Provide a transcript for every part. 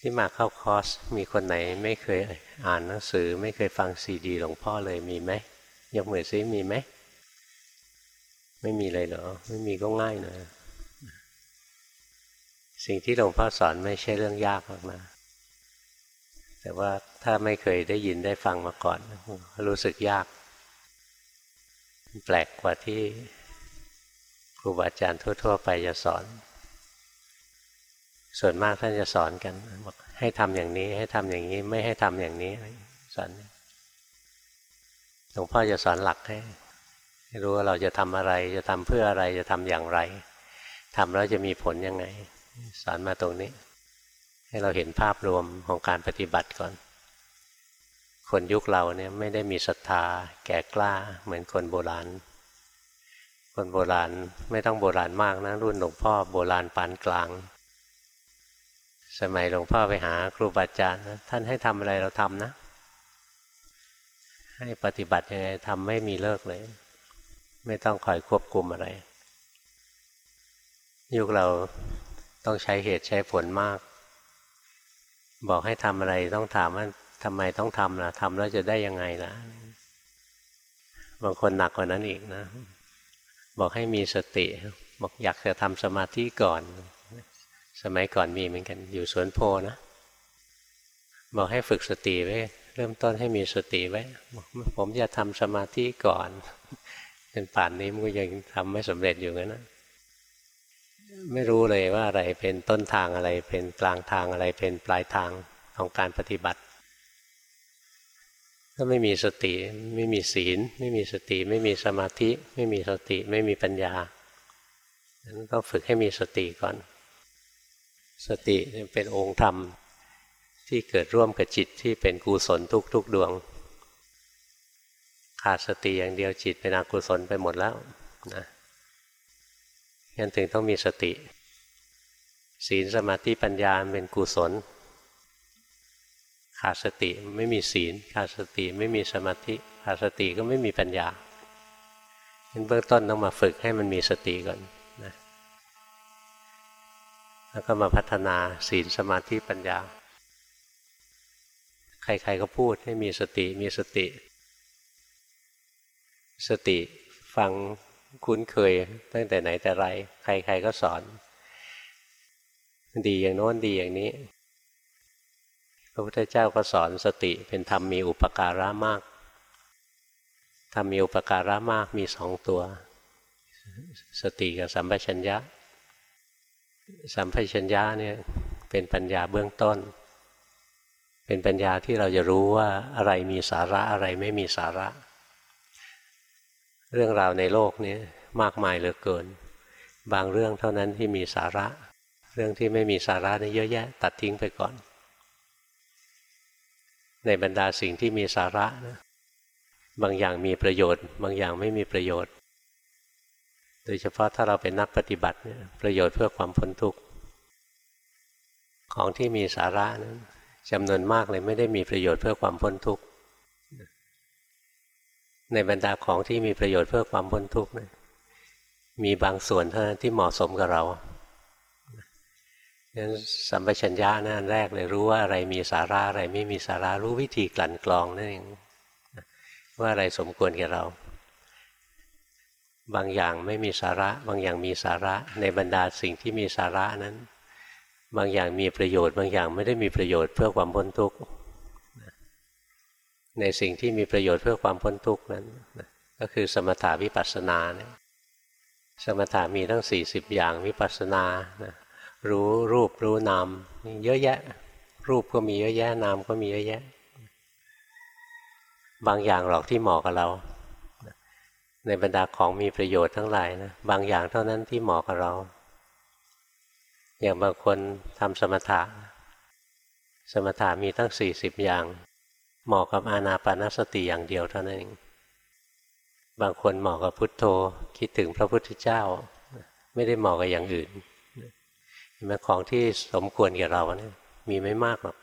ที่มาเข้าคอร์สมีคนไหนไม่เคยอ่านหนังสือ ไม่เคยฟังซีดีหลวงพ่อเลยมีไหมยกมือซิมีไหมไม่มีเลยเหรอ ไม่มีก็ง่ายนะ สิ่งที่หลวงพ่อสอนไม่ใช่เรื่องยากหรอกนะแต่ว่าถ้าไม่เคยได้ยินได้ฟังมาก่อน รู้สึกยาก แปลกกว่าที่ครูบาอาจารย์ทั่ว ๆ ไปจะสอน ส่วนมากท่านจะสอนกันบอกให้ทำอย่างนี้ ให้ทำอย่างนี้ไม่ให้ทำอย่างนี้สอนหลวงพ่อจะสอนหลักให้รู้ว่าเราจะทำอะไร จะทำเพื่ออะไรจะทำอย่างไรทำแล้วจะมีผลยังไง สอนมาตรงนี้ ให้เราเห็นภาพรวมของการปฏิบัติก่อน คนยุคเราเนี่ยไม่ได้มีศรัทธา แก่กล้าเหมือนคนโบราณ คนโบราณไม่ต้องโบราณมากนะรุ่นหลวงพ่อโบราณปานกลาง สมัยหลวงพ่อไปหาครูบาอาจารย์ท่านให้ทำอะไรเราทำนะ ให้ปฏิบัติยังไงทำไม่มีเลิกเลย ไม่ต้องคอยควบคุมอะไร ยุคเราต้องใช้เหตุใช้ผลมาก บอกให้ทำอะไรต้องถามว่าทำไมต้องทำล่ะทำแล้วจะได้ยังไงล่ะ บางคนหนักกว่านั้นอีกนะ บอกให้มีสติ บอกอยากจะทำสมาธิก่อน สมัยก่อนมีเหมือนกัน อยู่สวนโพนะ บอกให้ฝึกสติไว้ เริ่มต้นให้มีสติไว้ ผมจะทำสมาธิก่อนเป็นป่านนี้มันก็ยังทำไม่สำเร็จอยู่งั้นนะไม่รู้เลยว่าอะไรเป็นต้นทางอะไร เป็นกลางทางอะไรเป็นปลายทางของการปฏิบัติ ถ้าไม่มีสติไม่มีศีล ไม่มีสติ ไม่มีสมาธิ ไม่มีสติ ไม่มีปัญญาต้องฝึกให้มีสติก่อน สติเป็นองค์ธรรมที่เกิดร่วมกับจิตที่เป็นกุศลทุกๆดวง ขาดสติอย่างเดียวจิตเป็นอกุศลไปหมดแล้วนะงั้นถึงต้องมีสติ ศีลสมาธิปัญญาเป็นกุศล ขาดสติไม่มีศีล ขาดสติไม่มีสมาธิ ขาดสติก็ไม่มีปัญญางั้นเบื้องต้นต้องมาฝึกให้มันมีสติก่อน แล้วก็มาพัฒนาศีลสมาธิปัญญา ใครๆก็พูดให้มีสติมีสติ สติฟังคุ้นเคยตั้งแต่ไหนแต่ไร ใครๆก็สอน ดีอย่างโน้นดีอย่างนี้ พระพุทธเจ้าก็สอนสติเป็นธรรมมีอุปการะมากธรรมมีอุปการะมากมีสองตัว สติกับสัมปชัญญะ สัมปชัญญะเนี่ยเป็นปัญญาเบื้องต้น เป็นปัญญาที่เราจะรู้ว่าอะไรมีสาระอะไรไม่มีสาระ เรื่องราวในโลกนี้มากมายเหลือเกิน บางเรื่องเท่านั้นที่มีสาระ เรื่องที่ไม่มีสาระนี่เยอะแยะ ตัดทิ้งไปก่อน ในบรรดาสิ่งที่มีสาระนะบางอย่างมีประโยชน์ บางอย่างไม่มีประโยชน์ โดยเฉพาะถ้าเราเป็นนักปฏิบัติเนี่ยประโยชน์เพื่อความพ้นทุกข์ของที่มีสาระนะจำนวนมากเลยไม่ได้มีประโยชน์เพื่อความพ้นทุกข์ในบรรดาของที่มีประโยชน์เพื่อความพ้นทุกข์มีบางส่วนเท่านั้นที่เหมาะสมกับเรานั้นสัมปชัญญะนั่นแรกเลยรู้ว่าอะไรมีสาระอะไรไม่มีสาระรู้วิธีกลั่นกรองนั่นเองว่าอะไรสมควรแก่เรา บางอย่างไม่มีสาระ บางอย่างมีสาระ ในบรรดาสิ่งที่มีสาระนั้น บางอย่างมีประโยชน์ บางอย่างไม่ได้มีประโยชน์เพื่อความพ้นทุกข์ในสิ่งที่มีประโยชน์เพื่อความพ้นทุกข์นั้นก็คือสมถาวิปัสสนาเนี่ยสมถามีทั้ง 40 อย่างวิปัสสนานะรู้รูปรู้นามเยอะแยะ รูปก็มีเยอะแยะนามก็มีเยอะแยะ บางอย่างหรอกที่เหมาะกับเรา ในบรรดาของมีประโยชน์ทั้งหลายนะบางอย่างเท่านั้นที่เหมาะกับเรา อย่างบางคนทำสมถะ สมถะมีตั้ง 40 อย่าง เหมาะกับอานาปานสติอย่างเดียวเท่านั้นเองบางคนเหมาะกับพุทโธคิดถึงพระพุทธเจ้า ไม่ได้เหมาะกับอย่างอื่นเห็นไหมของที่สมควรแก่เราเนี่ยมีไม่มากหรอก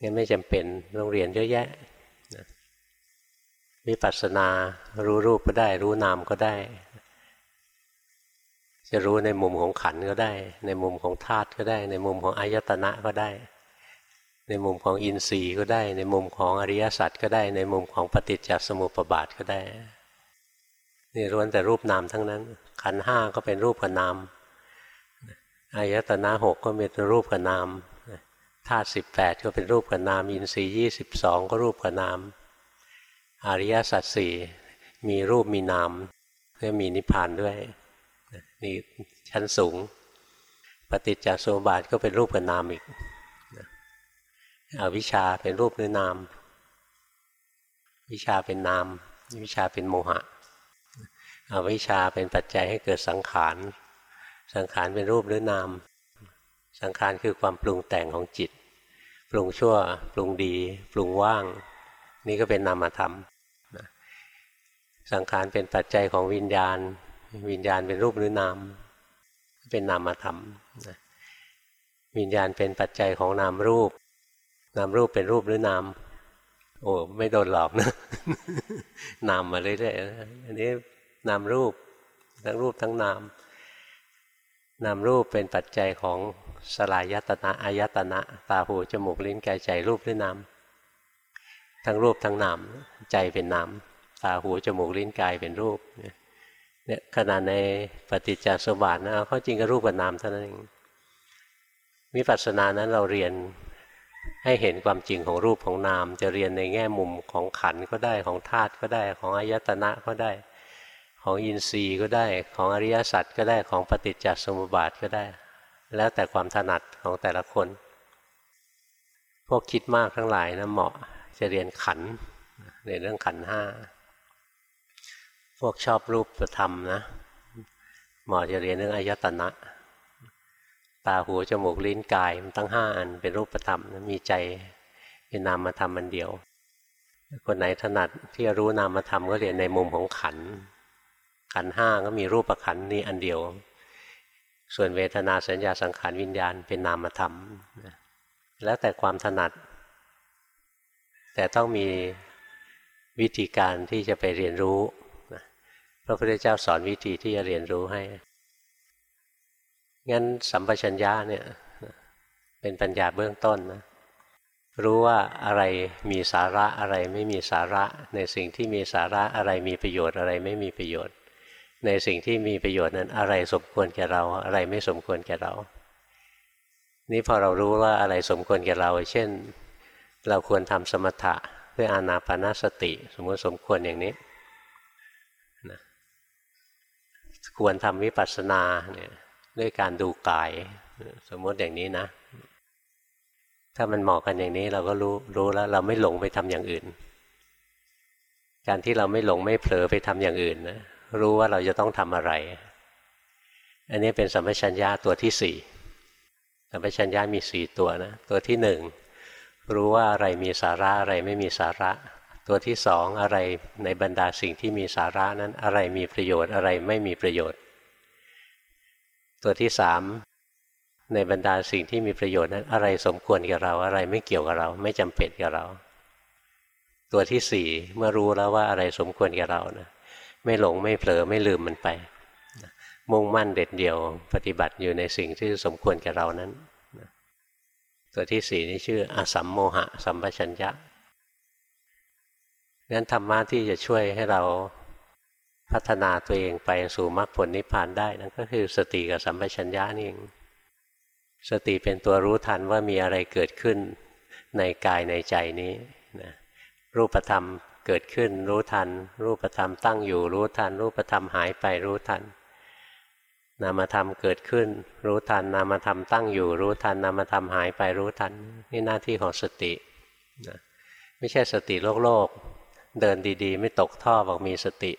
งั้นไม่จำเป็นโรงเรียนเยอะแยะ วิปัสสนารู้รูปก็ได้ รู้นามก็ได้ จะรู้ในมุมของขันก็ได้ ในมุมของธาตุก็ได้ ในมุมของอายตนะก็ได้ ในมุมของอินทรีย์ก็ได้ ในมุมของอริยสัจก็ได้ ในมุมของปฏิจจสมุปบาทก็ได้นี่ล้วนแต่รูปนามทั้งนั้น ขันห้าก็เป็นรูปกับนามอายตนะหกก็เป็นรูปกับนามธาตุสิบแปดก็เป็นรูปกับนาม อินทรีย์ยี่สิบสองก็รูปกับนาม อริยสัจสี่มีรูปมีนามแล้วมีนิพพานด้วยนี่ชั้นสูง ปฏิจจสมุปบาทก็เป็นรูปกับนามอีกอวิชชาเป็นรูปหรือนาม วิชาเป็นนาม วิชาเป็นโมหะอวิชาเป็นปัจจัยให้เกิดสังขาร สังขารเป็นรูปหรือนาม สังขารคือความปรุงแต่งของจิต ปรุงชั่ว ปรุงดี ปรุงว่าง นี่ก็เป็นนามธรรม สังขารเป็นปัจจัยของวิญญาณ วิญญาณเป็นรูปหรือนาม เป็นนามธรรมวิญญาณเป็นปัจจัยของนามรูป นามรูปเป็นรูปหรือนาม โอ้ไม่โดนหลอกนะ นามมาเรื่อยๆอันนี้นามรูปทั้งรูปทั้งนาม นามรูปเป็นปัจจัยของสลายตนะอายตนะ ตาหูจมูกลิ้นกายใจรูปหรือนาม ทั้งรูปทั้งนาม ใจเป็นนาม ตาหูจมูกลิ้นกายเป็นรูปเนี่ยขนาดในปฏิจจสมบัตินะเขาจริงก็รูปกับนามเท่านั้นเองวิปัสสนานั้นเราเรียนให้เห็นความจริงของรูปของนาม จะเรียนในแง่มุมของขันก็ได้ของธาตุก็ได้ของอายตนะก็ได้ ของอินทรีย์ก็ได้ของอริยสัจก็ได้ของปฏิจจสมุปบาทก็ได้ แล้วแต่ความถนัดของแต่ละคน พวกคิดมากทั้งหลายนะเหมาะจะเรียนขันในเรื่องขันห้า พวกชอบรูปธรรมนะเหมาะจะเรียนเรื่องอายตนะ ตาหูจมูกลิ้นกายมันตั้งห้าอันเป็นรูปธรรมมีใจเป็นนามธรรมอันเดียว คนไหนถนัดที่จะรู้นามธรรมก็เรียนในมุมของขัน ขันห้าก็มีรูปขันนี้อันเดียว ส่วนเวทนาสัญญาสังขารวิญญาณเป็นนามธรรมแล้วแต่ความถนัด แต่ต้องมีวิธีการที่จะไปเรียนรู้ พระพุทธเจ้าสอนวิธีที่จะเรียนรู้ให้ งั้นสัมปชัญญะเนี่ย เป็นปัญญาเบื้องต้นนะ รู้ว่าอะไรมีสาระอะไรไม่มีสาระ ในสิ่งที่มีสาระอะไรมีประโยชน์อะไรไม่มีประโยชน์ ในสิ่งที่มีประโยชน์นั้นอะไรสมควรแก่เรา อะไรไม่สมควรแก่เรา นี่พอเรารู้ว่าอะไรสมควรแก่เรา เช่น เราควรทำสมถะเพื่ออานาปนาสติ สมมติสมควรอย่างนี้นะ ควรทำวิปัสสนาเนี่ยด้วยการดูกาย สมมติอย่างนี้นะ ถ้ามันเหมาะกันอย่างนี้เราก็รู้รู้แล้ว เราไม่หลงไปทำอย่างอื่น การที่เราไม่หลงไม่เผลอไปทำอย่างอื่นนะรู้ว่าเราจะต้องทำอะไร อันนี้เป็นสัมปชัญญะตัวที่สี่สัมปชัญญะมีสี่ตัวนะ ตัวที่หนึ่งรู้ว่าอะไรมีสาระอะไรไม่มีสาระ ตัวที่สองอะไรในบรรดาสิ่งที่มีสาระนั้นอะไรมีประโยชน์อะไรไม่มีประโยชน์ ตัวที่สามในบรรดาสิ่งที่มีประโยชน์นั้น อะไรสมควรกับเราอะไรไม่เกี่ยวกับเรา ไม่จำเป็นกับเรา ตัวที่สี่เมื่อรู้แล้วว่าอะไรสมควรกับเรานะไม่หลงไม่เผลอไม่ลืมมันไป มุ่งมั่นเด็ดเดี่ยวปฏิบัติอยู่ในสิ่งที่สมควรแก่เรานั้น ตัวที่สี่นี่ชื่ออสัมโมหะสัมปชัญญะ งั้นธรรมะที่จะช่วยให้เราพัฒนาตัวเองไปสู่มรรคผลนิพพานได้นั่นก็คือสติกับสัมปชัญญะนี่เองสติเป็นตัวรู้ทันว่ามีอะไรเกิดขึ้นในกายในใจนี้นะรูปธรรมเกิดขึ้นรู้ทัน รูปธรรมตั้งอยู่รู้ทัน รูปธรรมหายไปรู้ทัน นามธรรมเกิดขึ้น รู้ทัน นามธรรมตั้งอยู่ รู้ทัน นามธรรมหายไปรู้ทัน นี่หน้าที่ของสตินะไม่ใช่สติโลกโลก เดินดีๆ ไม่ตกท่อบอกมีสติ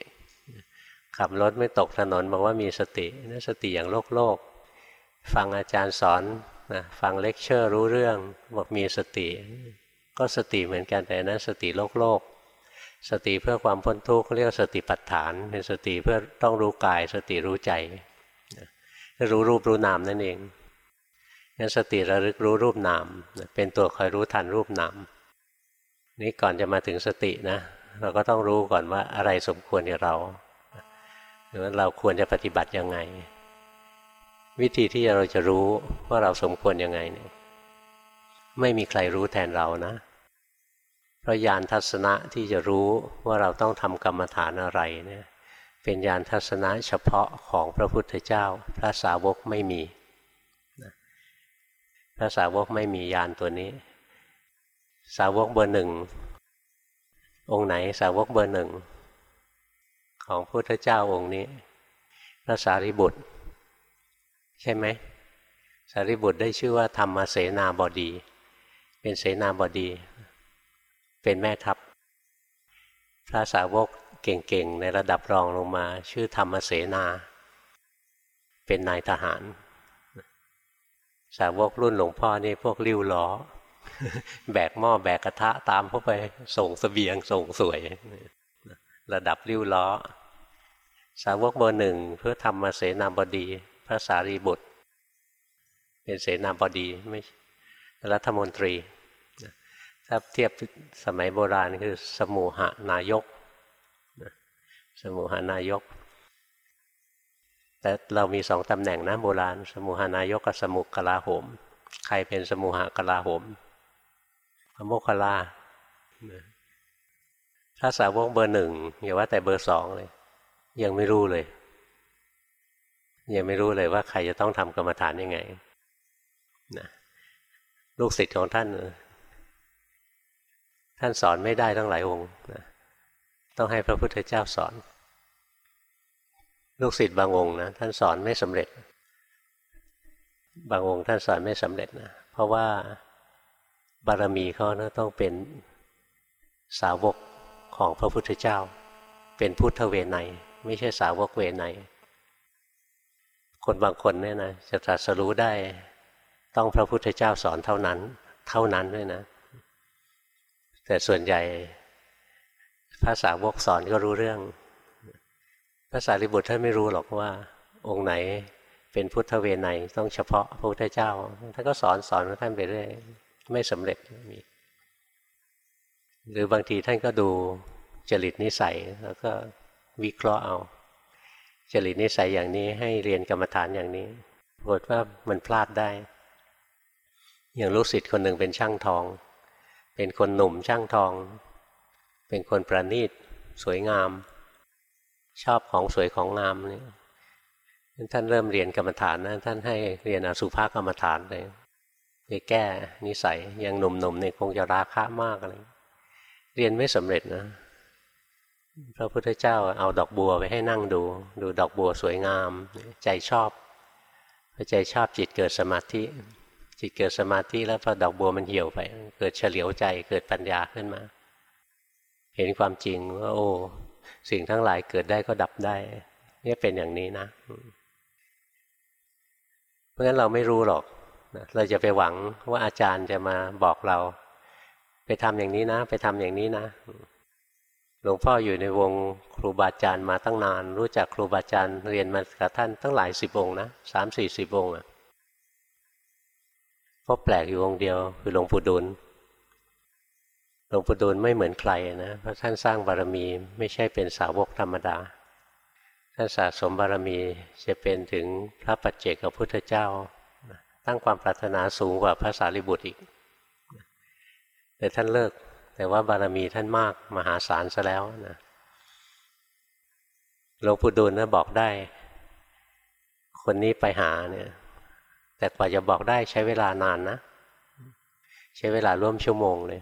ขับรถไม่ตกถนนบอกว่ามีสตินั่นสติอย่างโลกโลก ฟังอาจารย์สอนนะฟังเลคเชอร์รู้เรื่องบอกมีสติ ก็สติเหมือนกันแต่นั่นสติโลกโลกสติเพื่อความพ้นทุกข์เรียกสติปัฏฐาน เป็นสติเพื่อต้องรู้กายสติรู้ใจรู้รูปรู้นามนั่นเองงั้นสติระลึกรู้รูปนามเป็นตัวคอยรู้ทันรูปนามนี่ก่อนจะมาถึงสตินะ เราก็ต้องรู้ก่อนว่าอะไรสมควรกับเราหรือว่าเราควรจะปฏิบัติยังไง วิธีที่เราจะรู้ว่าเราสมควรยังไงเนี่ยไม่มีใครรู้แทนเรานะ เพราะญาณทัศนะที่จะรู้ว่าเราต้องทำกรรมฐานอะไรเนี่ยเป็นญาณทัศนะเฉพาะของพระพุทธเจ้า พระสาวกไม่มี พระสาวกไม่มีญาณตัวนี้ สาวกเบอร์หนึ่ง องค์ไหนสาวกเบอร์หนึ่ง ของพุทธเจ้าองค์นี้พระสารีบุตร ใช่ไหม สารีบุตรได้ชื่อว่าธรรมเสนาบดี เป็นเสนาบดี เป็นแม่ทัพ พระสาวกเก่งๆ ในระดับรองลงมา ชื่อธรรมเสนา เป็นนายทหาร สาวกรุ่นหลวงพ่อนี่พวกริ้วล้อ แบกหม้อแบกกระทะตามเข้าไปส่งสเสบียงส่งสวย ระดับริ้วล้อ สาวกเบอร์หนึ่งเพื่อทำมาเสนาบดี พระสารีบุตร เป็นเสนาบดีไม่รัฐมนตรีถ้าเทียบสมัยโบราณคือสมุหานายก สมุหานายก แต่เรามีสองตำแหน่งนะโบราณ สมุหานายกกับสมุกลาโหม ใครเป็นสมุหกลาโหม โมคคัลลาถ้าสาวกเบอร์หนึ่งอย่าว่าแต่เบอร์สองเลย ยังไม่รู้เลย ยังไม่รู้เลยว่าใครจะต้องทำกรรมฐานยังไงนะลูกศิษย์ของท่าน ท่านสอนไม่ได้ทั้งหลายองค์นะต้องให้พระพุทธเจ้าสอน ลูกศิษย์บางองค์นะท่านสอนไม่สำเร็จ บางองค์ท่านสอนไม่สำเร็จนะเพราะว่า บารมีเขานะต้องเป็นสาวกของพระพุทธเจ้า เป็นพุทธเวไนไม่ใช่สาวกเวไนคนบางคนเนี่ยนะจะตรัสรู้ได้ต้องพระพุทธเจ้าสอนเท่านั้น เท่านั้นด้วยนะ แต่ส่วนใหญ่ภาษาวกสอนก็รู้เรื่องภาษาลิบุตรท่านไม่รู้หรอกว่า องค์ไหนเป็นพุทธเวไนต้องเฉพาะพระพุทธเจ้าท่านก็สอนสอนท่านไปเรื่อย ไม่สำเร็จมีหรือบางทีท่านก็ดูจริตนิสัยแล้วก็วิเคราะห์เอา จริตนิสัยอย่างนี้ให้เรียนกรรมฐานอย่างนี้ปรากฏว่ามันพลาดได้ อย่างลูกศิษย์คนหนึ่งเป็นช่างทอง เป็นคนหนุ่มช่างทอง เป็นคนประณีตสวยงาม ชอบของสวยของงามนี่ท่านเริ่มเรียนกรรมฐานนะท่านให้เรียนอสุภกรรมฐานเลย ไปแก้นิสัยยังหนุ่มๆเนี่ยคงจะราคะมากอะไรเรียนไม่สำเร็จนะพระพุทธเจ้าเอาดอกบัวไปให้นั่งดู ดูดอกบัวสวยงาม ใจชอบพอใจชอบจิตเกิดสมาธิ จิตเกิดสมาธิแล้วพอดอกบัวมันเหี่ยวไป เกิดเฉลียวใจเกิดปัญญาขึ้นมา เห็นความจริงว่าโอ้สิ่งทั้งหลายเกิดได้ก็ดับได้เนี่ยเป็นอย่างนี้นะ เพราะฉะนั้นเราไม่รู้หรอก เราจะไปหวังว่าอาจารย์จะมาบอกเรา ไปทำอย่างนี้นะ ไปทำอย่างนี้นะ หลวงพ่ออยู่ในวงครูบาอาจารย์มาตั้งนาน รู้จักครูบาอาจารย์เรียนมากับท่านตั้งหลายสิบองนะสามสี่สิบองอะพบแปลกอยู่องค์เดียวคือหลวงปู่ดูลหลวงปู่ดูลไม่เหมือนใครนะเพราะท่านสร้างบารมีไม่ใช่เป็นสาวกธรรมดา ท่านสะสมบารมีจะเป็นถึงพระปัจเจกพระพุทธเจ้า ตั้งความปรารถนาสูงกว่าพระสารีบุตรอีก แต่ท่านเลิก แต่ว่าบารมีท่านมากมหาศาลซะแล้วนะหลวงปู่ดูลนะบอกได้ คนนี้ไปหาเนี่ย แต่กว่าจะบอกได้ใช้เวลานานนะ ใช้เวลาร่วมชั่วโมงเลย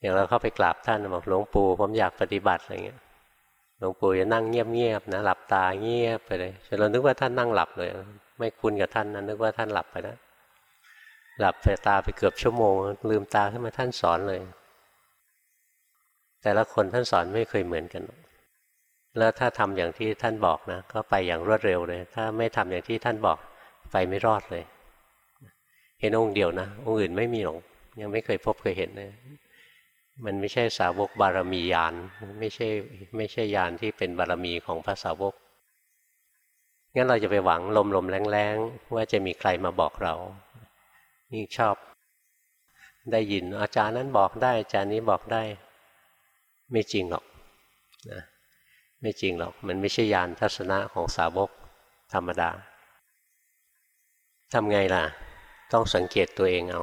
อย่างเราเข้าไปกราบท่านบอกหลวงปู่ผมอยากปฏิบัติอะไรเงี้ยหลวงปู่จะนั่งเงียบๆนะหลับตาเงียบไปเลยจนเรานึกว่าท่านนั่งหลับเลย ไม่คุ้นกับท่านนะนึกว่าท่านหลับไปแล้วหลับไปตาไปเกือบชั่วโมง ลืมตาขึ้นมาท่านสอนเลย แต่ละคนท่านสอนไม่เคยเหมือนกัน แล้วถ้าทำอย่างที่ท่านบอกนะ ก็ไปอย่างรวดเร็วเลย ถ้าไม่ทำอย่างที่ท่านบอกไปไม่รอดเลย เห็นองค์เดียวนะ องค์อื่นไม่มีหรอกยังไม่เคยพบเคยเห็นเลยมันไม่ใช่สาวกบารมียาน ไม่ใช่ไม่ใช่ยานที่เป็นบารมีของพระสาวก งั้นเราจะไปหวังลมลมแรงๆ ว่าจะมีใครมาบอกเรานี่ชอบ ได้ยินอาจารย์นั้นบอกได้ อาจารย์นี้บอกได้ ไม่จริงหรอกนะไม่จริงหรอก มันไม่ใช่ยานทัศนะของสาวกธรรมดาทำไงล่ะ ต้องสังเกตตัวเองเอา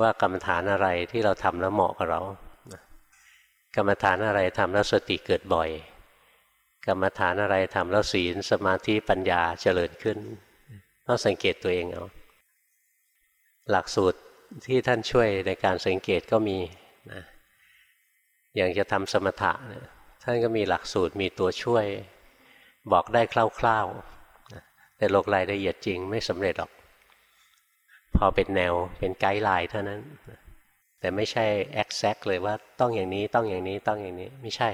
ว่ากรรมฐานอะไรที่เราทำแล้วเหมาะกับเรากรรมฐานอะไรทำแล้วสติเกิดบ่อย กรรมฐานอะไรทำแล้วศีลสมาธิปัญญาเจริญขึ้นต้องสังเกตตัวเองเอาหลักสูตรที่ท่านช่วยในการสังเกตก็มีนะอย่างจะทำสมถะนะท่านก็มีหลักสูตรมีตัวช่วย บอกได้คร่าวๆแต่ลงรายละเอียดจริงไม่สำเร็จหรอก พอเป็นแนวเป็นไกด์ไลน์เท่านั้น แต่ไม่ใช่ exact เลยว่าต้องอย่างนี้ต้องอย่างนี้ต้องอย่างนี้ไม่ใช่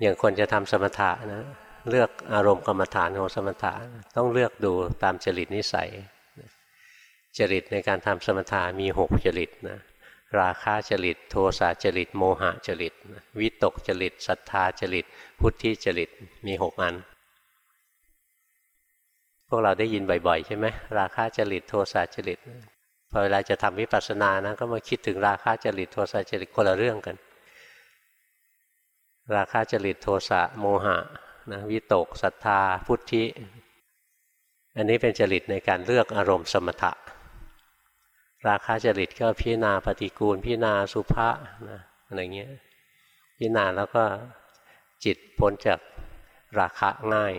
อย่างคนจะทำสมถะนะเลือกอารมณ์กรรมฐานของสมถะต้องเลือกดูตามจริตนิสัย จริตในการทำสมถะมีหกจริตนะราคะจริต โทสะจริต โมหะจริต วิตกจริตศรัทธาจริต พุทธิจริตมีหกอัน พวกเราได้ยินบ่อยๆ ใช่ไหมราคะจริตโทสะจริตพอเวลาจะทำวิปัสสนานะก็มาคิดถึงราคะจริตโทสะจริตคนละเรื่องกัน ราคะจริตโทสะโมหะนะวิตกศรัทธาพุทธิ อันนี้เป็นจริตในการเลือกอารมณ์สมถะ ราคาจริตก็พิจารณาปฏิกูล พิจารณาสุภาษนะอะไรเงี้ยพิจารณาแล้วก็จิตพ้นจากราคะง่าย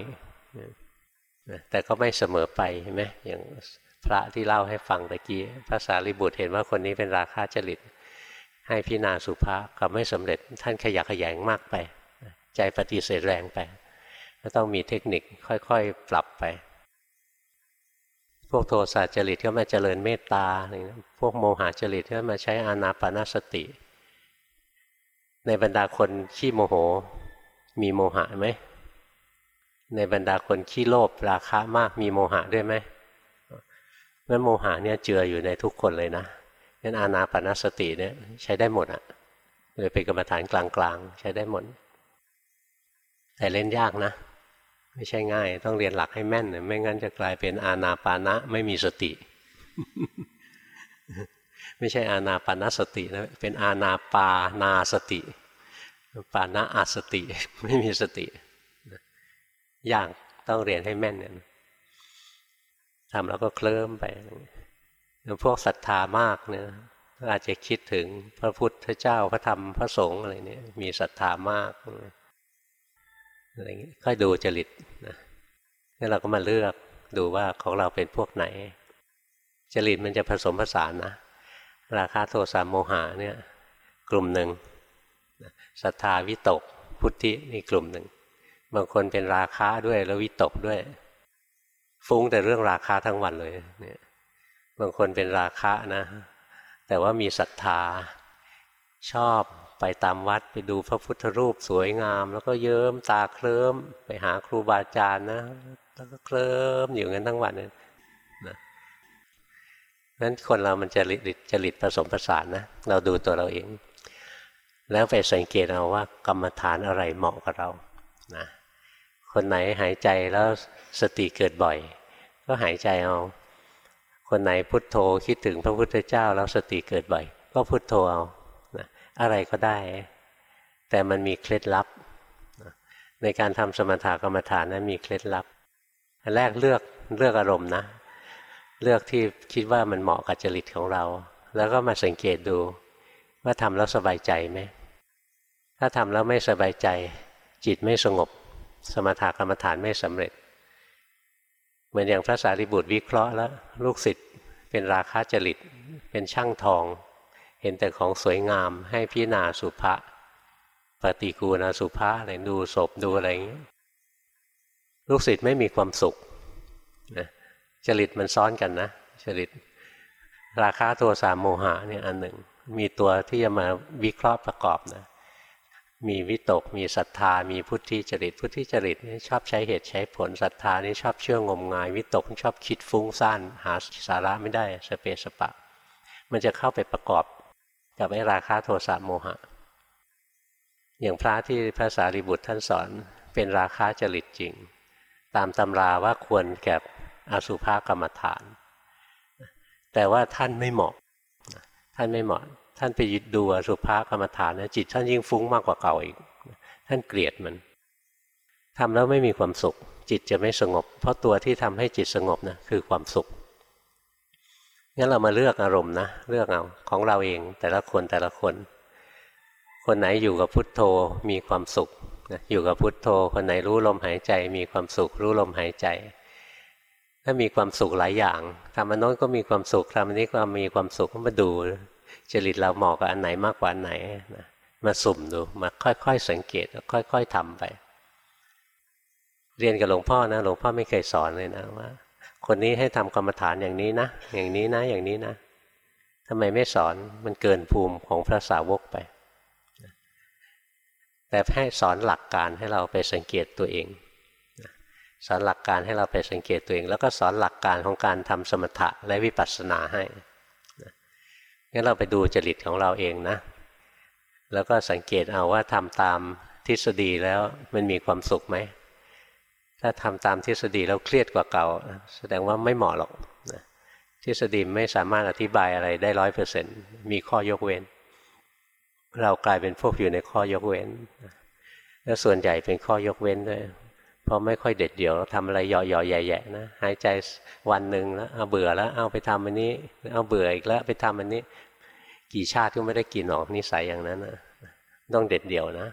แต่ก็ไม่เสมอไปเห็นไหมอย่างพระที่เล่าให้ฟังตะกี้พระสารีบุตรเห็นว่าคนนี้เป็นราคาจริต ให้พิจารณาสุภาษก็ไม่สำเร็จท่านขยักขยงมากไป ใจปฏิเสธแรงไป ก็ต้องมีเทคนิคค่อยๆ ปรับไป พวกโทสะจริตก็มาเจริญเมตตาอะไรพวกโมหะจริตก็มาใช้อานาปานสติ ในบรรดาคนขี้โมโห มีโมหะไหมในบรรดาคนขี้โลภราคะมากมีโมหะด้วยไหมนั่นโมหะเนี่ยเจืออยู่ในทุกคนเลยนะ งั้นอานาปนสติเนี่ยใช้ได้หมดอะเลยเป็นกรรมฐานกลางๆ ใช้ได้หมด แต่เล่นยากนะ ไม่ใช่ง่าย ต้องเรียนหลักให้แม่น ไม่งั้นจะกลายเป็นอาณาปานะไม่มีสติ ไม่ใช่อาณาปานะสตินะ เป็นอาณาปานาสติ ปานะอาสติ ไม่มีสติ ยากต้องเรียนให้แม่นเนี่ยทำแล้วก็เคลิ้มไป พวกศรัทธามากเนี่ยอาจจะคิดถึงพระพุทธเจ้าพระธรรมพระสงฆ์อะไรเนี่ยมีศรัทธามากอะไรเงี้ยค่อยดูจริตนะแล้วเราก็มาเลือกดูว่าของเราเป็นพวกไหน จริตมันจะผสมผสานนะราคาโทสะโมหะเนี่ยกลุ่มหนึ่งศรัทธาวิตกพุทธินี่กลุ่มหนึ่งบางคนเป็นราคาด้วยแล้ววิตกด้วย ฟุ้งแต่เรื่องราคาทั้งวันเลยเนี่ย บางคนเป็นราคะนะ แต่ว่ามีศรัทธา ชอบไปตามวัดไปดูพระพุทธรูปสวยงาม แล้วก็เยิ้มตาเคลิ้มไปหาครูบาอาจารย์นะแล้วก็เคลิ้มอยู่งั้นทั้งวันเลยนะนั้นคนเรามันจะริตจริตผสมผสานนะ เราดูตัวเราเอง แล้วไปสังเกตเอาว่ากรรมฐานอะไรเหมาะกับเรานะคนไหนหายใจแล้วสติเกิดบ่อย ก็หายใจเอา คนไหนพุทโธคิดถึงพระพุทธเจ้าแล้วสติเกิดบ่อยก็พุทโธเอาอะไรก็ได้ แต่มันมีเคล็ดลับในการทำสมถกรรมฐานนะมีเคล็ดลับอันแรกเลือกเลือกอารมณ์นะ เลือกที่คิดว่ามันเหมาะกับจริตของเรา แล้วก็มาสังเกตดูว่าทำแล้วสบายใจไหมถ้าทำแล้วไม่สบายใจ จิตไม่สงบ สมถกรรมฐานไม่สำเร็จ เหมือนอย่างพระสารีบุตรวิเคราะห์แล้วลูกศิษย์เป็นราคาจริต เป็นช่างทอง เห็นแต่ของสวยงามให้พิจารณาสุภะปฏิกูณาสุภะอะไรดูศพดูอะไรอย่างนี้ลูกศิษย์ไม่มีความสุขนะจริตมันซ้อนกันนะจริต ราคาตัวสามโมหะเนี่ยอันหนึ่ง มีตัวที่จะมาวิเคราะห์ประกอบนะ มีวิตก มีศรัทธา มีพุทธิจริต พุทธิจริตนี่ชอบใช้เหตุใช้ผลศรัทธานี่ชอบเชื่องมงาย วิตกชอบคิดฟุ้งซ่านหาสาระไม่ได้สเปสปะ มันจะเข้าไปประกอบกับไอ้ราคาโทสะโมหะ อย่างพระที่พระสารีบุตรท่านสอนเป็นราคาจริตจริง ตามตำราว่าควรแก่อสุภากรรมฐาน แต่ว่าท่านไม่เหมาะ ท่านไม่เหมาะ ท่านไปยึดดูสุภากรรมฐานนะจิตท่านยิ่งฟุ้งมากกว่าเก่าอีก ท่านเกลียดมันทำแล้วไม่มีความสุข จิตจะไม่สงบ เพราะตัวที่ทำให้จิตสงบนะคือความสุขงั้นเรามาเลือกอารมณ์นะเลือกเอาของเราเองแต่ละคนแต่ละคน คนไหนอยู่กับพุทโธมีความสุขอยู่กับพุทโธ คนไหนรู้ลมหายใจ มีความสุข รู้ลมหายใจ ถ้ามีความสุขหลายอย่างทำอันโน้นก็มีความสุขทำอันนี้ก็มีความสุขก็มาดู จริตเราเหมาะกับอันไหนมากกว่าอันไหนนะมาสุ่มดูมาค่อยๆ สังเกตค่อย ๆทำไป เรียนกับหลวงพ่อนะหลวงพ่อไม่เคยสอนเลยนะว่า คนนี้ให้ทำกรรมฐานอย่างนี้นะ อย่างนี้นะอย่างนี้นะทำไมไม่สอนมันเกินภูมิของพระสาวกไป แต่ให้สอนหลักการให้เราไปสังเกตตัวเอง สอนหลักการให้เราไปสังเกตตัวเอง แล้วก็สอนหลักการของการทำสมถะและวิปัสสนาให้ งั้นเราไปดูจริตของเราเองนะ แล้วก็สังเกตเอาว่าทำตามทฤษฎีแล้วมันมีความสุขไหม ถ้าทำตามทฤษฎีแล้วเครียดกว่าเก่า แสดงว่าไม่เหมาะหรอกทฤษฎีไม่สามารถอธิบายอะไรได้ร้อยเปอร์เซ็นต์มีข้อยกเว้น เรากลายเป็นพวกอยู่ในข้อยกเว้น แล้วส่วนใหญ่เป็นข้อยกเว้นด้วย เพราะไม่ค่อยเด็ดเดี่ยวทำอะไรหย่อๆแย่ๆนะหายใจวันหนึ่งแล้วเอาเบื่อแล้ว เอาไปทำอันนี้ เอาเบื่ออีกแล้วไปทำอันนี้ กี่ชาติก็ไม่ได้กินหรอกนิสัยอย่างนั้นนะต้องเด็ดเดี่ยวนะ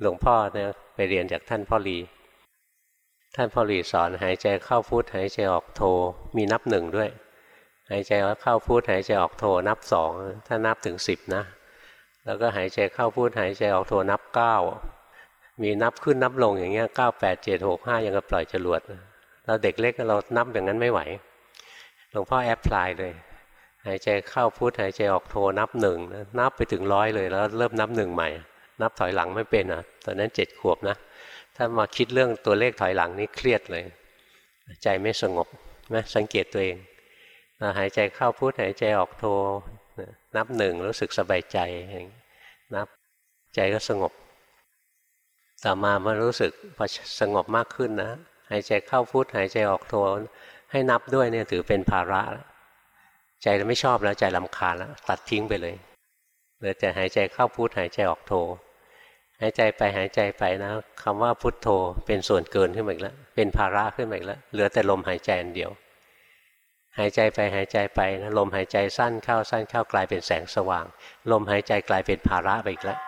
หลวงพ่อเนี่ยไปเรียนจากท่านพ่อรีท่านพ่อรีสอนหายใจเข้าพุทหายใจออกโทมีนับหนึ่งด้วย หายใจเข้าพุทหายใจออกโทนับสองถ้านับถึงสิบนะ แล้วก็หายใจเข้าพุทหายใจออกโทนับเก้า มีนับขึ้นนับลงอย่างเงี้ยเก้าแปดเจ็ดหกห้ายังกับปล่อยจรวดเราเด็กเล็กเรานับอย่างนั้นไม่ไหวหลวงพ่อแอปพลายเลย หายใจเข้าพุทหายใจออกโทนับหนึ่งนับไปถึงร้อยเลยแล้วเริ่มนับหนึ่งใหม่ นับถอยหลังไม่เป็นอะตอนนั้นเจ็ดขวบนะถ้ามาคิดเรื่องตัวเลขถอยหลังนี่เครียดเลย ใจไม่สงบนะสังเกตตัวเองหายใจเข้าพุทหายใจออกโทนับหนึ่งรู้สึกสบายใจนับใจก็สงบ ต่อมามารู้สึกพอสงบมากขึ้นนะหายใจเข้าพุทหายใจออกโทให้นับด้วยเนี่ยถือเป็นภาระ ใจเราไม่ชอบแล้วใจลำคาญแล้วตัดทิ้งไปเลยเหลือแต่หายใจเข้าพุทหายใจออกโทหายใจไปหายใจไปนะคำว่าพุทโธเป็นส่วนเกินขึ้นมาอีกแล้วเป็นภาระขึ้นมาอีกแล้วเหลือแต่ลมหายใจอันเดียว หายใจไปหายใจไปนะลมหายใจสั้นเข้าสั้นเข้ากลายเป็นแสงสว่าง ลมหายใจกลายเป็นภาระไปอีกแล้ว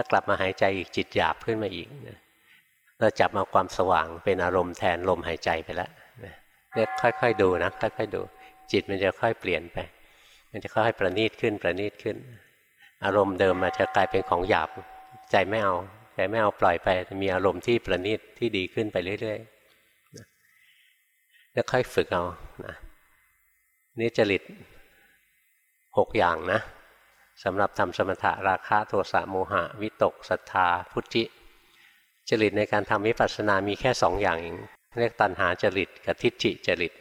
ถ้ากลับมาหายใจอีกจิตหยาบขึ้นมาอีกเราจับมาความสว่างเป็นอารมณ์แทนลมหายใจไปแล้วเนี่ยค่อยๆดูนะค่อยๆดู จิตมันจะค่อยเปลี่ยนไป มันจะค่อยๆประณีตขึ้นประณีตขึ้น อารมณ์เดิมมันจะกลายเป็นของหยาบใจไม่เอาใจไม่เอาปล่อยไปมีอารมณ์ที่ประณีตที่ดีขึ้นไปเรื่อยๆแล้วค่อยฝึกเอานะนี่จริตหกอย่างนะ สำหรับทำสมถะราคะโทสะโมหะ วิตกศรัทธาพุทธิจริตในการทำวิปัสสนามีแค่สองอย่างเองเรียกตัณหาจริตกับทิฏฐิจริต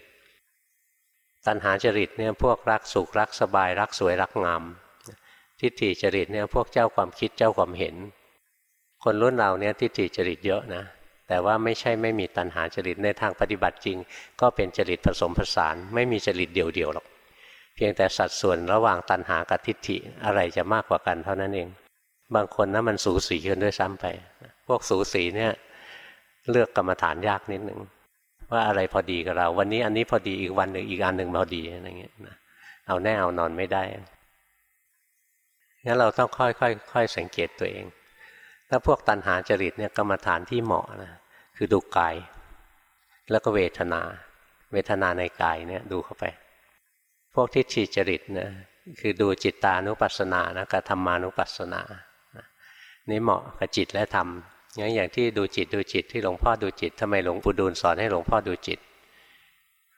ตัณหาจริตเนี่ยพวกรักสุขรักสบายรักสวยรักงาม ทิฏฐิจริตเนี่ยพวกเจ้าความคิดเจ้าความเห็น คนรุ่นเราเนี่ยทิฏฐิจริตเยอะนะ แต่ว่าไม่ใช่ไม่มีตัณหาจริตในทางปฏิบัติจริง ก็เป็นจริตผสมผสาน ไม่มีจริตเดียวๆหรอก เพียงแต่สัดส่วนระหว่างตัณหากับทิฏฐิอะไรจะมากกว่ากันเท่านั้นเอง บางคนนะมันสูสีกันด้วยซ้ำไป พวกสูสีเนี่ยเลือกกรรมฐานยากนิดหนึ่งว่าอะไรพอดีกับเรา วันนี้อันนี้พอดีอีกวันหนึ่งอีกอันหนึ่งพอดีอะไรเงี้ยนะเอาแน่เอานอนไม่ได้งั้นเราต้องค่อยๆคค่อยสังเกตตัวเอง ถ้าพวกตัณหาจริตเนี่ยกรรมฐานที่เหมาะนะคือดูกาย แล้วก็เวทนา เวทนาในกายเนี่ยดูเข้าไป วกทิฏฐิจริตนะคือดูจิตตานุปัสสนานะกับธรรมานุปัสสนานี่เหมาะกับจิตและธรรมงั้นอย่างที่ดูจิตดูจิตที่หลวงพ่อดูจิตทำไมหลวงปู่ดูลสอนให้หลวงพ่อดูจิต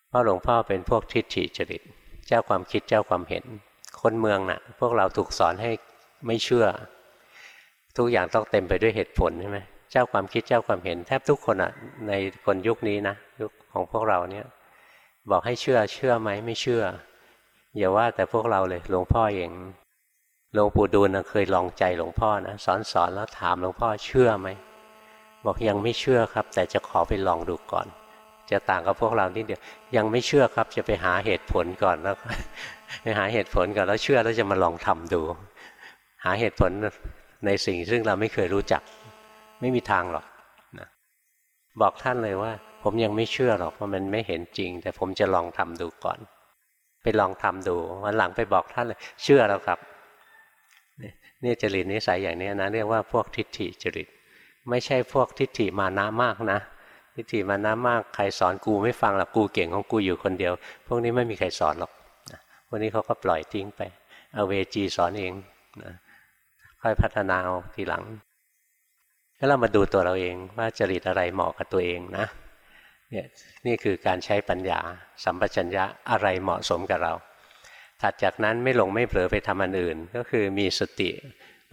เพราะหลวงพ่อเป็นพวกทิฏฐิจริต เจ้าความคิดเจ้าความเห็น คนเมืองนะ่ะ พวกเราถูกสอนให้ไม่เชื่อ ทุกอย่างต้องเต็มไปด้วยเหตุผลใช่ไหมเจ้าความคิดเจ้าความเห็น แทบทุกคนอะในคนยุคนี้นะยุคของพวกเราเนี่ยบอกให้เชื่อเชื่อไหมไม่เชื่อ อย่าว่าแต่พวกเราเลย หลวงพ่อเองหลวงปู่ดูลนะเคยลองใจหลวงพ่อนะสอนสอนแล้วถามหลวงพ่อเชื่อไหมบอกยังไม่เชื่อครับ แต่จะขอไปลองดูก่อน จะต่างกับพวกเรานิดเดียวยังไม่เชื่อครับ จะไปหาเหตุผลก่อนแล้วไปหาเหตุผลก่อนแล้วเชื่อแล้วจะมาลองทำดู หาเหตุผลในสิ่งซึ่งเราไม่เคยรู้จัก ไม่มีทางหรอกนะบอกท่านเลยว่า ผมยังไม่เชื่อหรอกว่ามันไม่เห็นจริง แต่ผมจะลองทำดูก่อน ไปลองทำดูวันหลังไปบอกท่านเลยเชื่อแล้วครับนี่จริตนิสัยอย่างนี้นะเรียกว่าพวกทิฏฐิจริต ไม่ใช่พวกทิฏฐิมานะมากนะ ทิฏฐิมานะมากใครสอนกูไม่ฟังหรอกกูเก่งของกูอยู่คนเดียว พวกนี้ไม่มีใครสอนหรอกพวกนี้เขาก็ปล่อยทิ้งไปเอาเวจีสอนเองนะค่อยพัฒนาเอาทีหลังแล้วเรามาดูตัวเราเองว่าจริตอะไรเหมาะกับตัวเองนะ เนี่ยนี่คือการใช้ปัญญา สัมปชัญญะอะไรเหมาะสมกับเรา ถัดจากนั้นไม่หลงไม่เผลอไปทำอันอื่น ก็คือมีสติ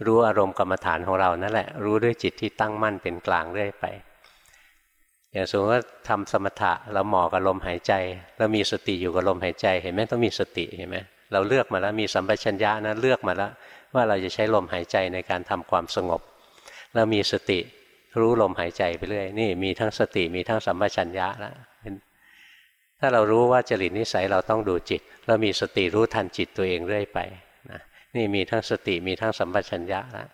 รู้อารมณ์กรรมฐานของเรานั่นแหละ รู้ด้วยจิตที่ตั้งมั่นเป็นกลางเรื่อยไป อย่างสมมติว่าทำสมถะเราเหมาะกับลมหายใจ เรามีสติอยู่กับลมหายใจเห็นไหมต้องมีสติเห็นไหมเราเลือกมาแล้วมีสัมปชัญญะนะเลือกมาแล้วว่าเราจะใช้ลมหายใจในการทำความสงบ เรามีสติ รู้ลมหายใจไปเรื่อยนี่มีทั้งสติมีทั้งสัมปชัญญะแล้วถ้าเรารู้ว่าจริตนิสัยเราต้องดูจิต เรามีสติรู้ทันจิตตัวเองเรื่อยไปนะนี่มีทั้งสติมีทั้งสัมปชัญญะแล้ว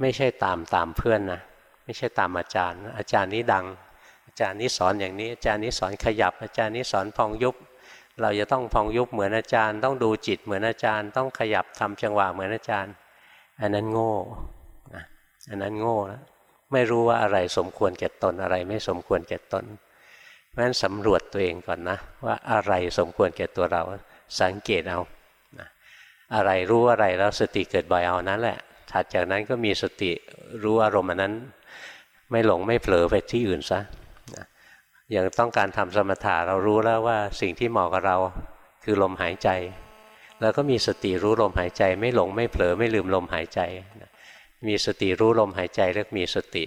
ไม่ใช่ตามตามเพื่อนนะไม่ใช่ตามอาจารย์ อาจารย์นี้ดัง อาจารย์นี้สอนอย่างนี้ อาจารย์นี้สอนขยับ อาจารย์นี้สอนพองยุบเราจะต้องพองยุบเหมือนอาจารย์ ต้องดูจิตเหมือนอาจารย์ ต้องขยับทำจังหวะเหมือนอาจารย์ อันนั้นโง่อันนั้นโง่แล้ว ไม่รู้ว่าอะไรสมควรแก่ตนอะไรไม่สมควรแก่ตนเพราะฉะนั้นสำรวจตัวเองก่อนนะ ว่าอะไรสมควรแก่ตัวเรา สังเกตเอาอะไรรู้อะไรแล้วสติเกิดบ่อยเอานั้นแหละถัดจากนั้นก็มีสติรู้อารมณ์อันนั้น ไม่หลงไม่เผลอไปที่อื่นซะอย่างต้องการทำสมถะเรารู้แล้วว่าสิ่งที่เหมาะกับเราคือลมหายใจ แล้วก็มีสติรู้ลมหายใจ ไม่หลงไม่เผลอไม่ลืมลมหายใจ มีสติรู้ลมหายใจเรียกมีสติ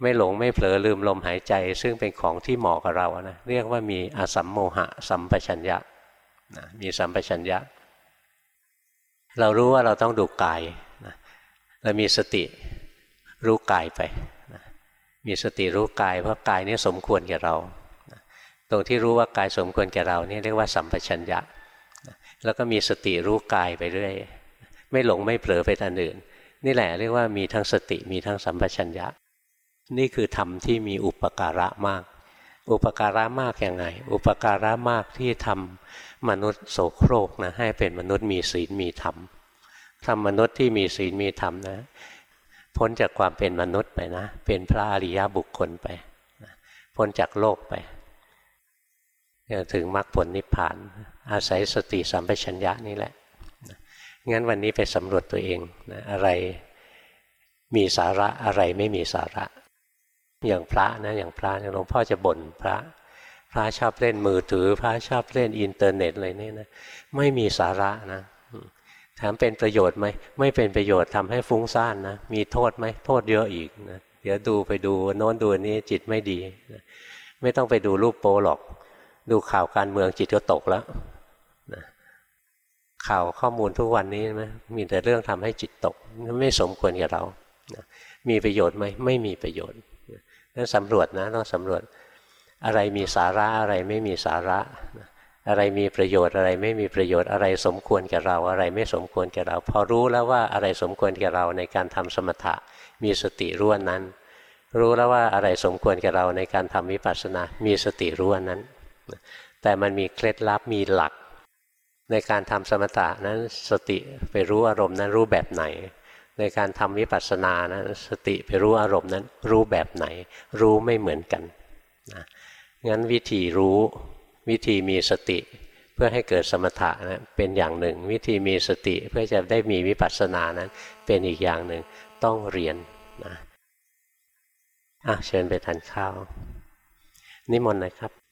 ไม่หลงไม่เผลอลืมลมหายใจ ซึ่งเป็นของที่เหมาะกับเรานะเรียกว่ามีอสัมโมหะสัมปชัญญะนะมีสัมปชัญญะ เรารู้ว่าเราต้องดูกายนะเรามีสติรู้กายไปมีสติรู้กายเพราะกายนี้สมควรแก่เราตรงที่รู้ว่ากายสมควรแก่เรานี่เรียกว่าสัมปชัญญะแล้วก็มีสติรู้กายไปเรื่อยไม่หลงไม่เผลอไปอันอื่น นี่แหละเรียกว่ามีทั้งสติมีทั้งสัมปชัญญะ นี่คือธรรมที่มีอุปการะมาก อุปการะมากยังไง อุปการะมากที่ทำมนุษย์โสโครกนะให้เป็นมนุษย์มีศีลมีธรรมทำมนุษย์ที่มีศีลมีธรรมนะ พ้นจากความเป็นมนุษย์ไปนะ เป็นพระอริยบุคคลไปพ้นจากโลกไปถึงมรรคผลนิพพาน อาศัยสติสัมปชัญญะนี่แหละ งั้นวันนี้ไปสำรวจตัวเองนะอะไรมีสาระอะไรไม่มีสาระ อย่างพระนะอย่างพระหลวงพ่อจะบ่นพระ พระชอบเล่นมือถือ พระชอบเล่นอินเทอร์เน็ตอะไรนี่นะไม่มีสาระนะถามเป็นประโยชน์ไหมไม่เป็นประโยชน์ทำให้ฟุ้งซ่านนะมีโทษไหมโทษเยอะอีกนะเดี๋ยวดูไปดูโน้นดูนี้จิตไม่ดีนะไม่ต้องไปดูรูปโปหรอก ดูข่าวการเมืองจิตก็ตกแล้ว ข่าวข้อมูลทุกวันนี้ไหมมีแต่เรื่องทำให้จิตตกไม่สมควรกับเรานะมีประโยชน์ไหมไม่มีประโยชน์ต้องสำรวจนะต้องสำรวจอะไรมีสาระอะไรไม่มีสาระนะอะไรมีประโยชน์อะไรไม่มีประโยชน์อะไรสมควรแก่เราอะไรไม่สมควรแก่เรา พอรู้แล้วว่าอะไรสมควรแก่เราในการทำสมถะมีสติรู้นั้น รู้แล้วว่าอะไรสมควรแก่เราในการทำวิปัสสนา มีสติรู้นั้น แต่มันมีเคล็ดลับมีหลัก ในการทำสมถะนั้นสติไปรู้อารมณ์นั้นรู้แบบไหน ในการทำวิปัสสนานั้นสติไปรู้อารมณ์นั้นรู้แบบไหน รู้ไม่เหมือนกันนะงั้นวิธีรู้วิธีมีสติเพื่อให้เกิดสมถะนะเป็นอย่างหนึ่ง วิธีมีสติเพื่อจะได้มีวิปัสสนานั้นเป็นอีกอย่างหนึ่งต้องเรียนนะอะเชิญไปทานข้าว นิมนต์นะครับ